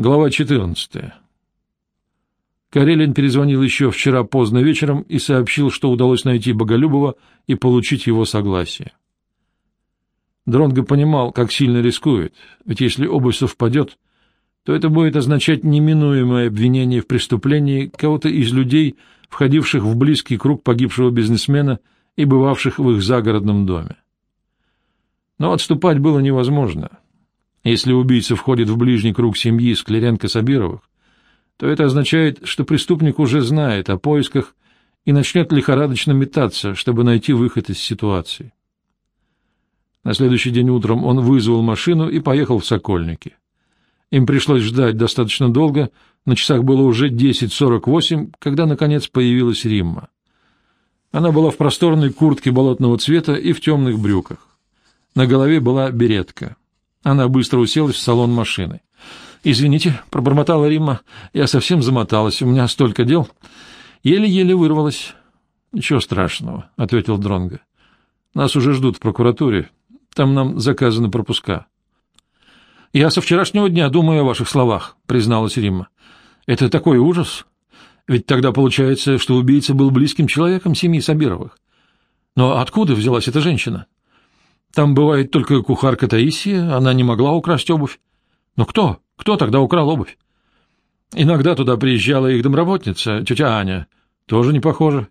Глава 14. Карелин перезвонил еще вчера поздно вечером и сообщил, что удалось найти Боголюбова и получить его согласие. Дронго понимал, как сильно рискует, ведь если обувь совпадет, то это будет означать неминуемое обвинение в преступлении кого-то из людей, входивших в близкий круг погибшего бизнесмена и бывавших в их загородном доме. Но отступать было невозможно — если убийца входит в ближний круг семьи Скляренко-Сабировых, то это означает, что преступник уже знает о поисках и начнет лихорадочно метаться, чтобы найти выход из ситуации. На следующий день утром он вызвал машину и поехал в Сокольники. Им пришлось ждать достаточно долго, на часах было уже 10.48, когда, наконец, появилась Римма. Она была в просторной куртке болотного цвета и в темных брюках. На голове была беретка. Она быстро уселась в салон машины. «Извините», — пробормотала Римма, — «я совсем замоталась, у меня столько дел». Еле-еле вырвалась. «Ничего страшного», — ответил Дронго. «Нас уже ждут в прокуратуре. Там нам заказаны пропуска». «Я со вчерашнего дня думаю о ваших словах», — призналась Римма. «Это такой ужас. Ведь тогда получается, что убийца был близким человеком семьи Сабировых. Но откуда взялась эта женщина?» Там бывает только кухарка Таисия, она не могла украсть обувь. Но кто? Кто тогда украл обувь? Иногда туда приезжала их домработница, тетя Аня. Тоже не похоже.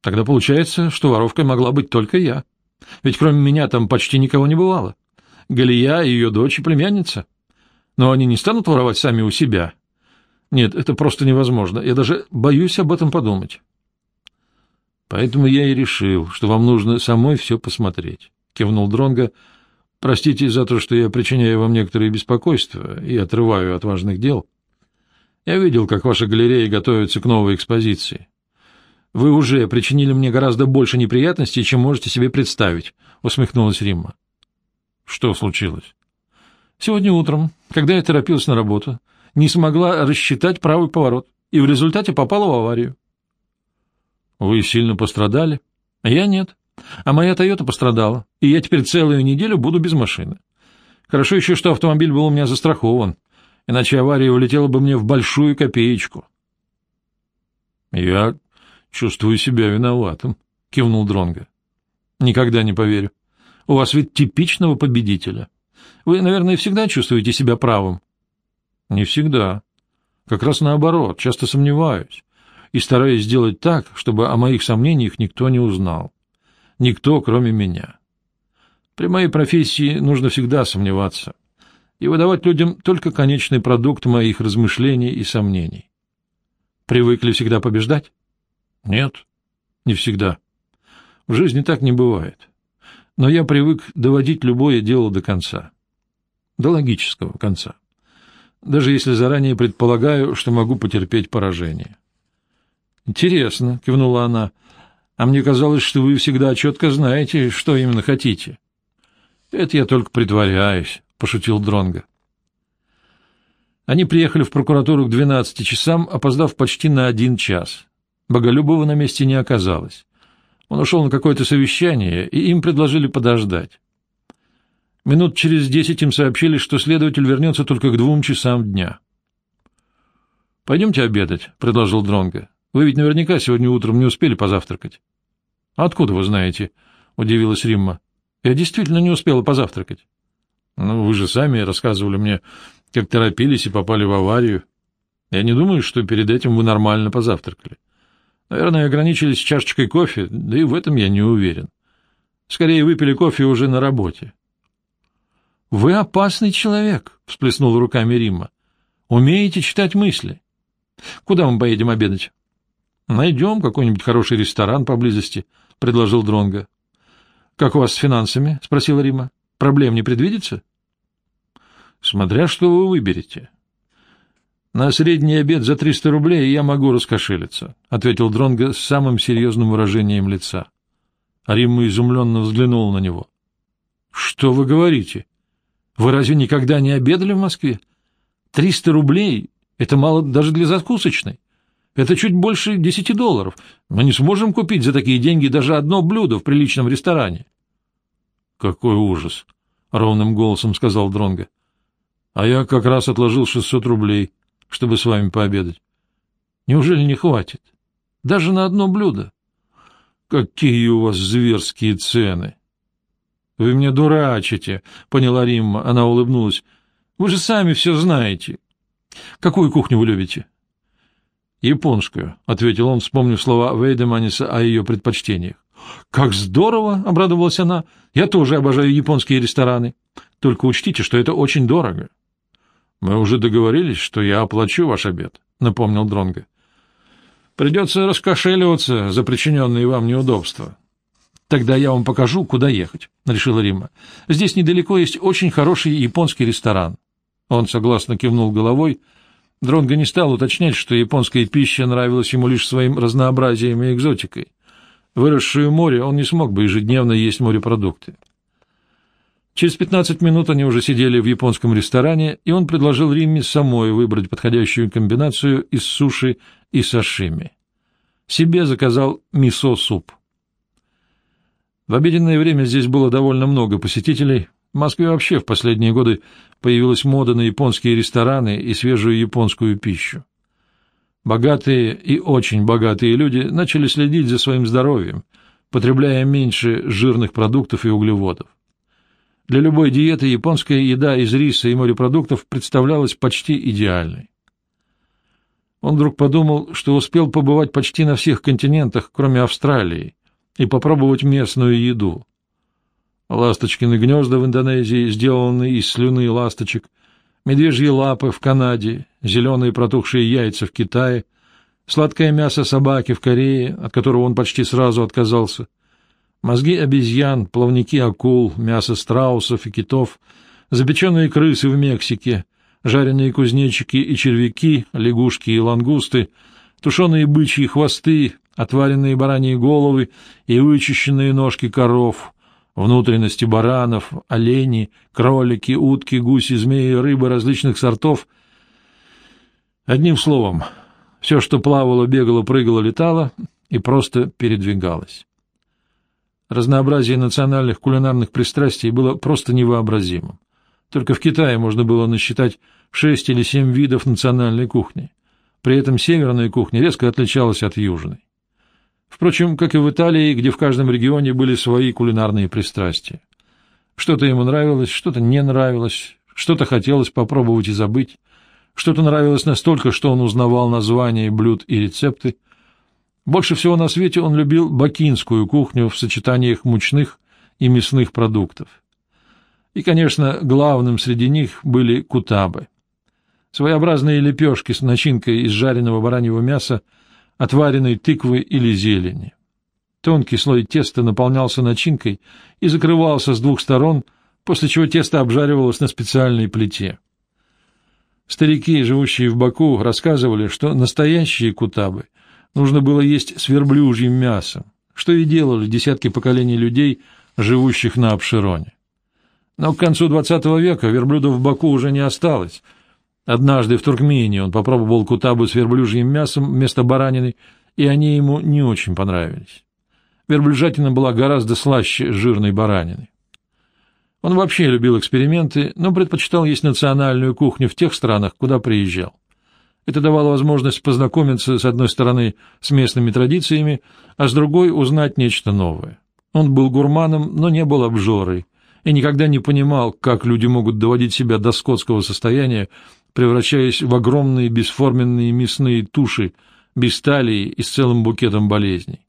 Тогда получается, что воровкой могла быть только я. Ведь кроме меня там почти никого не бывало. Галия и ее дочь и племянница. Но они не станут воровать сами у себя. Нет, это просто невозможно. Я даже боюсь об этом подумать. Поэтому я и решил, что вам нужно самой все посмотреть кивнул Дронга. Простите за то, что я причиняю вам некоторые беспокойства и отрываю от важных дел. Я видел, как ваша галерея готовится к новой экспозиции. Вы уже причинили мне гораздо больше неприятностей, чем можете себе представить, усмехнулась Римма. Что случилось? Сегодня утром, когда я торопилась на работу, не смогла рассчитать правый поворот и в результате попала в аварию. Вы сильно пострадали? Я нет. А моя «Тойота» пострадала, и я теперь целую неделю буду без машины. Хорошо еще, что автомобиль был у меня застрахован, иначе авария улетела бы мне в большую копеечку. — Я чувствую себя виноватым, — кивнул Дронго. Никогда не поверю. У вас ведь типичного победителя. Вы, наверное, всегда чувствуете себя правым. — Не всегда. Как раз наоборот, часто сомневаюсь и стараюсь сделать так, чтобы о моих сомнениях никто не узнал. Никто, кроме меня. При моей профессии нужно всегда сомневаться и выдавать людям только конечный продукт моих размышлений и сомнений. Привыкли всегда побеждать? Нет, не всегда. В жизни так не бывает. Но я привык доводить любое дело до конца. До логического конца. Даже если заранее предполагаю, что могу потерпеть поражение. «Интересно», — кивнула она, — а мне казалось, что вы всегда четко знаете, что именно хотите. — Это я только притворяюсь, — пошутил Дронга. Они приехали в прокуратуру к двенадцати часам, опоздав почти на один час. Боголюбова на месте не оказалось. Он ушел на какое-то совещание, и им предложили подождать. Минут через десять им сообщили, что следователь вернется только к двум часам дня. — Пойдемте обедать, — предложил Дронга. Вы ведь наверняка сегодня утром не успели позавтракать. — Откуда вы знаете? — удивилась Римма. — Я действительно не успела позавтракать. — Ну, вы же сами рассказывали мне, как торопились и попали в аварию. Я не думаю, что перед этим вы нормально позавтракали. Наверное, ограничились чашечкой кофе, да и в этом я не уверен. Скорее, выпили кофе уже на работе. — Вы опасный человек, — всплеснула руками Римма. — Умеете читать мысли. Куда мы поедем обедать? Найдем какой-нибудь хороший ресторан поблизости, — предложил Дронга. Как у вас с финансами? — спросила Рима. — Проблем не предвидится? — Смотря что вы выберете. — На средний обед за триста рублей я могу раскошелиться, — ответил Дронга с самым серьезным выражением лица. Римма изумленно взглянула на него. — Что вы говорите? Вы разве никогда не обедали в Москве? Триста рублей — это мало даже для закусочной. Это чуть больше десяти долларов. Мы не сможем купить за такие деньги даже одно блюдо в приличном ресторане. — Какой ужас! — ровным голосом сказал Дронго. А я как раз отложил 600 рублей, чтобы с вами пообедать. Неужели не хватит? Даже на одно блюдо? Какие у вас зверские цены! Вы мне дурачите, поняла Римма. Она улыбнулась. Вы же сами все знаете. Какую кухню вы любите? Японскую, ответил он, вспомнив слова Вейдеманиса о ее предпочтениях. Как здорово, обрадовалась она. Я тоже обожаю японские рестораны. Только учтите, что это очень дорого. Мы уже договорились, что я оплачу ваш обед, напомнил Дронга. Придется раскошеливаться за причиненные вам неудобства. Тогда я вам покажу, куда ехать, решила Римма. Здесь недалеко есть очень хороший японский ресторан. Он согласно кивнул головой. Дронго не стал уточнять, что японская пища нравилась ему лишь своим разнообразием и экзотикой. Выросшую море он не смог бы ежедневно есть морепродукты. Через пятнадцать минут они уже сидели в японском ресторане, и он предложил Римме самой выбрать подходящую комбинацию из суши и сашими. Себе заказал мисо-суп. В обеденное время здесь было довольно много посетителей. В Москве вообще в последние годы появилась мода на японские рестораны и свежую японскую пищу. Богатые и очень богатые люди начали следить за своим здоровьем, потребляя меньше жирных продуктов и углеводов. Для любой диеты японская еда из риса и морепродуктов представлялась почти идеальной. Он вдруг подумал, что успел побывать почти на всех континентах, кроме Австралии, и попробовать местную еду. Ласточкины гнезда в Индонезии, сделанные из слюны ласточек, медвежьи лапы в Канаде, зеленые протухшие яйца в Китае, сладкое мясо собаки в Корее, от которого он почти сразу отказался, Мозги обезьян, плавники акул, мясо страусов и китов, запеченные крысы в Мексике, жареные кузнечики и червяки, лягушки и лангусты, тушеные бычьи хвосты, отваренные бараньи головы и вычищенные ножки коров, внутренности баранов, олени, кролики, утки, гуси, змеи, рыбы различных сортов. Одним словом, все, что плавало, бегало, прыгало, летало и просто передвигалось. Разнообразие национальных кулинарных пристрастий было просто невообразимым. Только в Китае можно было насчитать шесть или семь видов национальной кухни. При этом северная кухня резко отличалась от южной. Впрочем, как и в Италии, где в каждом регионе были свои кулинарные пристрастия. Что-то ему нравилось, что-то не нравилось, что-то хотелось попробовать и забыть, что-то нравилось настолько, что он узнавал названия блюд и рецепты, больше всего на свете он любил бакинскую кухню в сочетаниях мучных и мясных продуктов. И, конечно, главным среди них были кутабы. Своеобразные лепешки с начинкой из жареного бараньего мяса, отваренной тыквы или зелени. Тонкий слой теста наполнялся начинкой и закрывался с двух сторон, после чего тесто обжаривалось на специальной плите. Старики, живущие в Баку, рассказывали, что настоящие кутабы — нужно было есть с верблюжьим мясом, что и делали десятки поколений людей, живущих на Обшироне. Но к концу XX века верблюдов в Баку уже не осталось. Однажды в Туркмении он попробовал кутабу с верблюжьим мясом вместо баранины, и они ему не очень понравились. Верблюжатина была гораздо слаще жирной баранины. Он вообще любил эксперименты, но предпочитал есть национальную кухню в тех странах, куда приезжал. Это давало возможность познакомиться, с одной стороны, с местными традициями, а с другой — узнать нечто новое. Он был гурманом, но не был обжорой, и никогда не понимал, как люди могут доводить себя до скотского состояния, превращаясь в огромные бесформенные мясные туши, без талии и с целым букетом болезней.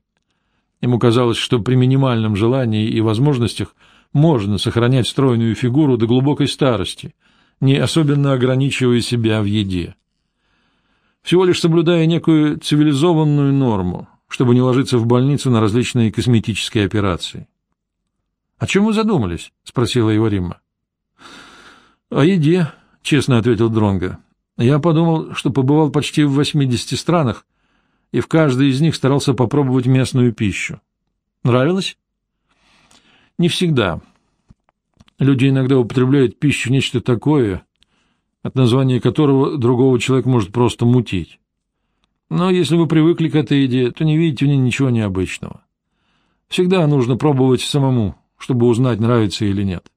Ему казалось, что при минимальном желании и возможностях можно сохранять стройную фигуру до глубокой старости, не особенно ограничивая себя в еде всего лишь соблюдая некую цивилизованную норму, чтобы не ложиться в больницу на различные косметические операции. — О чем вы задумались? — спросила его Римма. — О еде, — честно ответил Дронга. Я подумал, что побывал почти в 80 странах, и в каждой из них старался попробовать местную пищу. Нравилось? Не всегда. Люди иногда употребляют пищу нечто такое, от названия которого другого человека может просто мутить. Но если вы привыкли к этой еде, то не видите в ней ничего необычного. Всегда нужно пробовать самому, чтобы узнать, нравится или нет.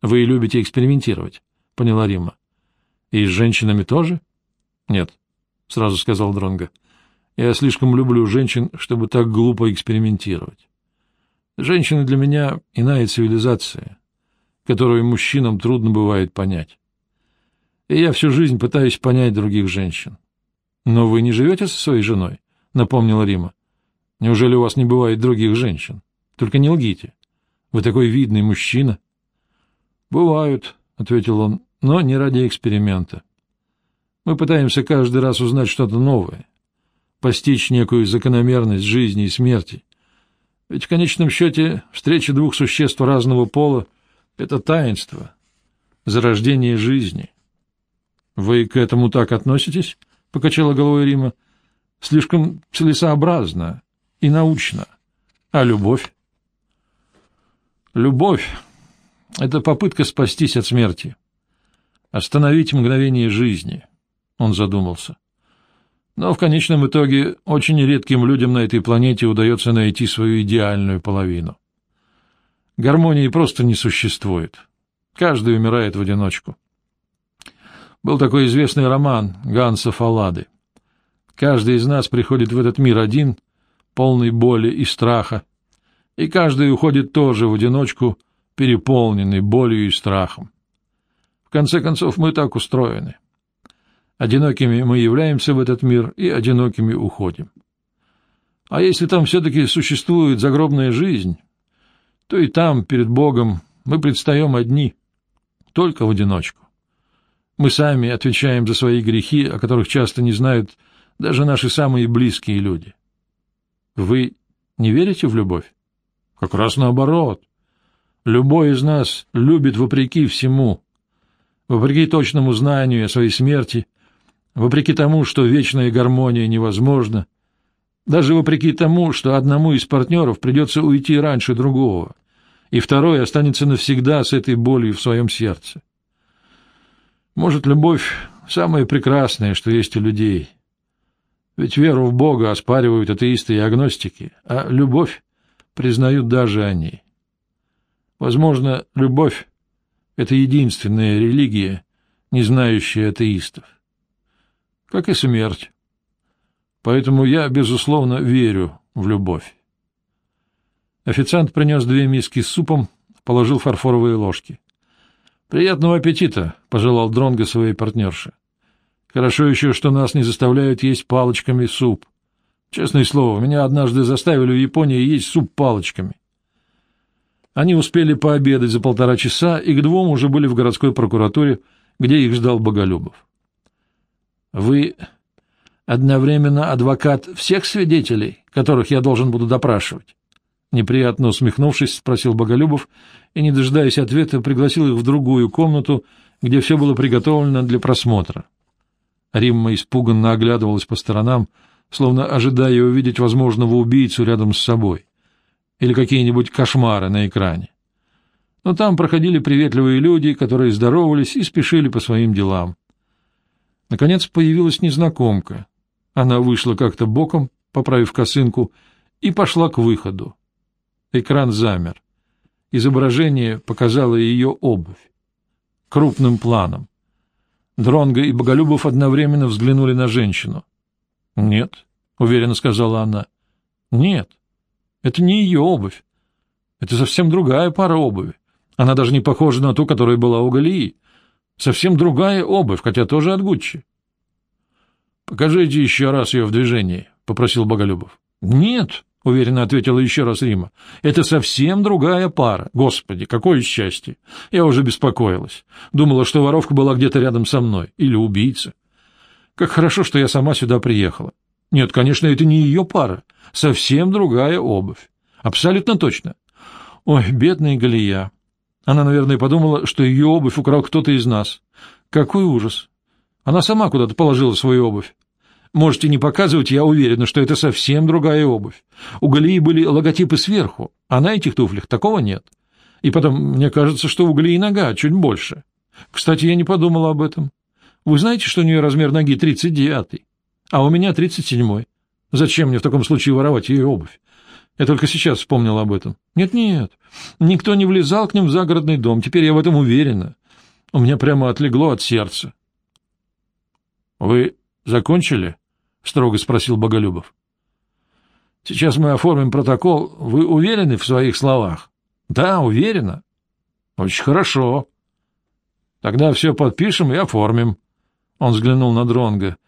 Вы любите экспериментировать, поняла Римма. И с женщинами тоже? Нет, сразу сказал Дронга. Я слишком люблю женщин, чтобы так глупо экспериментировать. Женщины для меня иная цивилизация, которую мужчинам трудно бывает понять. И я всю жизнь пытаюсь понять других женщин. Но вы не живете со своей женой, напомнила Рима. Неужели у вас не бывает других женщин? Только не лгите. Вы такой видный мужчина. Бывают, ответил он, но не ради эксперимента. Мы пытаемся каждый раз узнать что-то новое, постичь некую закономерность жизни и смерти. Ведь в конечном счете встреча двух существ разного пола — это таинство, зарождение жизни. — Вы к этому так относитесь? — покачала головой Рима. — Слишком целесообразно и научно. А любовь? — Любовь — это попытка спастись от смерти, остановить мгновение жизни. Он задумался. Но в конечном итоге очень редким людям на этой планете удается найти свою идеальную половину. Гармонии просто не существует. Каждый умирает в одиночку. Был такой известный роман Ганса Фаллады. Каждый из нас приходит в этот мир один, полный боли и страха, и каждый уходит тоже в одиночку, переполненный болью и страхом. В конце концов, мы так устроены. Одинокими мы являемся в этот мир и одинокими уходим. А если там все-таки существует загробная жизнь, то и там, перед Богом, мы предстаем одни, только в одиночку. Мы сами отвечаем за свои грехи, о которых часто не знают даже наши самые близкие люди. Вы не верите в любовь? Как раз наоборот. Любой из нас любит вопреки всему, вопреки точному знанию о своей смерти, вопреки тому, что вечная гармония невозможна, даже вопреки тому, что одному из партнеров придется уйти раньше другого, и второй останется навсегда с этой болью в своем сердце. Может, любовь — самое прекрасное, что есть у людей. Ведь веру в Бога оспаривают атеисты и агностики, а любовь признают даже они. Возможно, любовь — это единственная религия, не знающая атеистов. Как и смерть. Поэтому я, безусловно, верю в любовь. Официант принес две миски с супом, положил фарфоровые ложки. «Приятного аппетита!» — пожелал Дронго своей партнерше. «Хорошо еще, что нас не заставляют есть палочками суп. Честное слово, меня однажды заставили в Японии есть суп палочками». Они успели пообедать за полтора часа, и к двум уже были в городской прокуратуре, где их ждал Боголюбов. «Вы одновременно адвокат всех свидетелей, которых я должен буду допрашивать?» Неприятно усмехнувшись, спросил Боголюбов и, не дожидаясь ответа, пригласил их в другую комнату, где все было приготовлено для просмотра. Римма испуганно оглядывалась по сторонам, словно ожидая увидеть возможного убийцу рядом с собой или какие-нибудь кошмары на экране. Но там проходили приветливые люди, которые здоровались и спешили по своим делам. Наконец появилась незнакомка. Она вышла как-то боком, поправив косынку, и пошла к выходу. Экран замер. Изображение показало ее обувь. Крупным планом. Дронго и Боголюбов одновременно взглянули на женщину. — Нет, — уверенно сказала она. — Нет, это не ее обувь. Это совсем другая пара обуви. Она даже не похожа на ту, которая была у Галии. Совсем другая обувь, хотя тоже от Гуччи. — Покажите еще раз ее в движении, — попросил Боголюбов. — Нет, — уверенно ответила еще раз Рима. — Это совсем другая пара. Господи, какое счастье! Я уже беспокоилась. Думала, что воровка была где-то рядом со мной. Или убийца. Как хорошо, что я сама сюда приехала. Нет, конечно, это не ее пара. Совсем другая обувь. Абсолютно точно. Ой, бедная Галия. Она, наверное, подумала, что ее обувь украл кто-то из нас. Какой ужас! Она сама куда-то положила свою обувь. Можете не показывать, я уверена, что это совсем другая обувь. У Галии были логотипы сверху, а на этих туфлях такого нет. И потом, мне кажется, что у Галии нога чуть больше. Кстати, я не подумала об этом. Вы знаете, что у нее размер ноги 39 а у меня 37-й. Зачем мне в таком случае воровать ее обувь? Я только сейчас вспомнил об этом. Нет-нет, никто не влезал к ним в загородный дом, теперь я в этом уверена. У меня прямо отлегло от сердца. Вы закончили? — строго спросил Боголюбов. — Сейчас мы оформим протокол. Вы уверены в своих словах? — Да, уверена. — Очень хорошо. — Тогда все подпишем и оформим. Он взглянул на Дронга.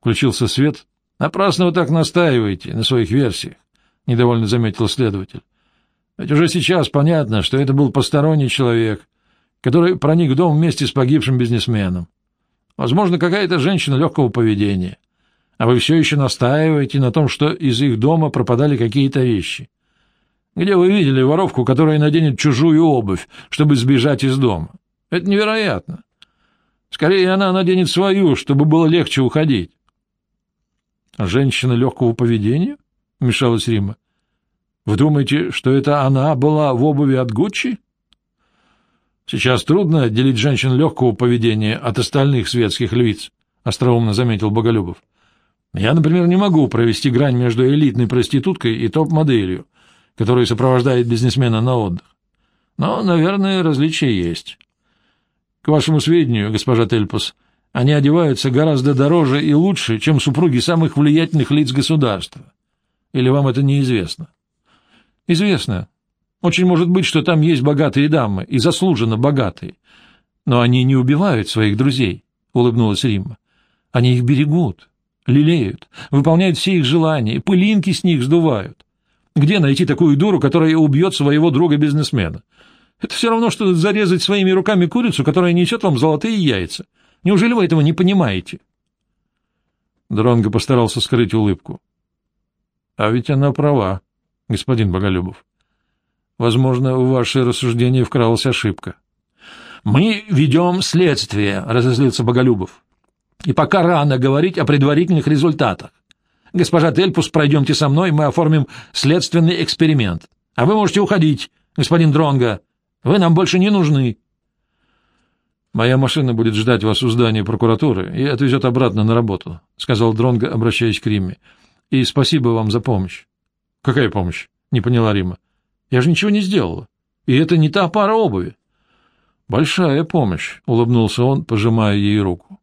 Включился свет. — Напрасно вы так настаиваете на своих версиях, — недовольно заметил следователь. — Ведь уже сейчас понятно, что это был посторонний человек, который проник в дом вместе с погибшим бизнесменом. Возможно, какая-то женщина легкого поведения. А вы все еще настаиваете на том, что из их дома пропадали какие-то вещи. Где вы видели воровку, которая наденет чужую обувь, чтобы сбежать из дома? Это невероятно. Скорее, она наденет свою, чтобы было легче уходить. — Женщина легкого поведения? — вмешалась Рима. — Вы думаете, что это она была в обуви от Гуччи? — Сейчас трудно отделить женщин легкого поведения от остальных светских львиц, — остроумно заметил Боголюбов. — Я, например, не могу провести грань между элитной проституткой и топ-моделью, которая сопровождает бизнесмена на отдых. Но, наверное, различия есть. К вашему сведению, госпожа Тельпус, они одеваются гораздо дороже и лучше, чем супруги самых влиятельных лиц государства. Или вам это неизвестно? Известно. Очень может быть, что там есть богатые дамы, и заслуженно богатые. Но они не убивают своих друзей, — улыбнулась Римма. Они их берегут, лелеют, выполняют все их желания, пылинки с них сдувают. Где найти такую дуру, которая убьет своего друга-бизнесмена? Это все равно, что зарезать своими руками курицу, которая несет вам золотые яйца. Неужели вы этого не понимаете? Дронго постарался скрыть улыбку. — А ведь она права, господин Боголюбов. Возможно, в ваше рассуждение вкралась ошибка. — Мы ведем следствие, — разозлился Боголюбов. — И пока рано говорить о предварительных результатах. Госпожа Тельпус, пройдемте со мной, мы оформим следственный эксперимент. А вы можете уходить, господин Дронго. Вы нам больше не нужны. Моя машина будет ждать вас у здания прокуратуры и отвезет обратно на работу, сказал Дронго, обращаясь к Риме. И спасибо вам за помощь. Какая помощь? не поняла Рима. Я же ничего не сделала. И это не та пара обуви. Большая помощь, улыбнулся он, пожимая ей руку.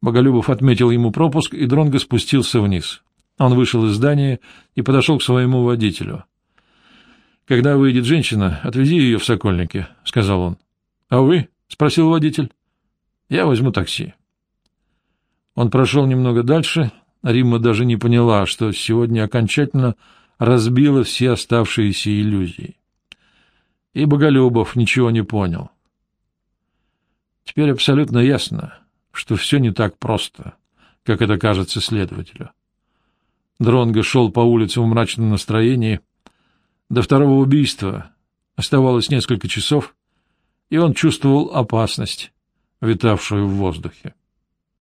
Боголюбов отметил ему пропуск, и Дронго спустился вниз. Он вышел из здания и подошел к своему водителю. Когда выйдет женщина, отвези ее в Сокольники, — сказал он. — А вы? — спросил водитель. — Я возьму такси. Он прошел немного дальше. Римма даже не поняла, что сегодня окончательно разбила все оставшиеся иллюзии. И Боголюбов ничего не понял. Теперь абсолютно ясно, что все не так просто, как это кажется следователю. Дронго шел по улице в мрачном настроении — до второго убийства оставалось несколько часов, и он чувствовал опасность, витавшую в воздухе.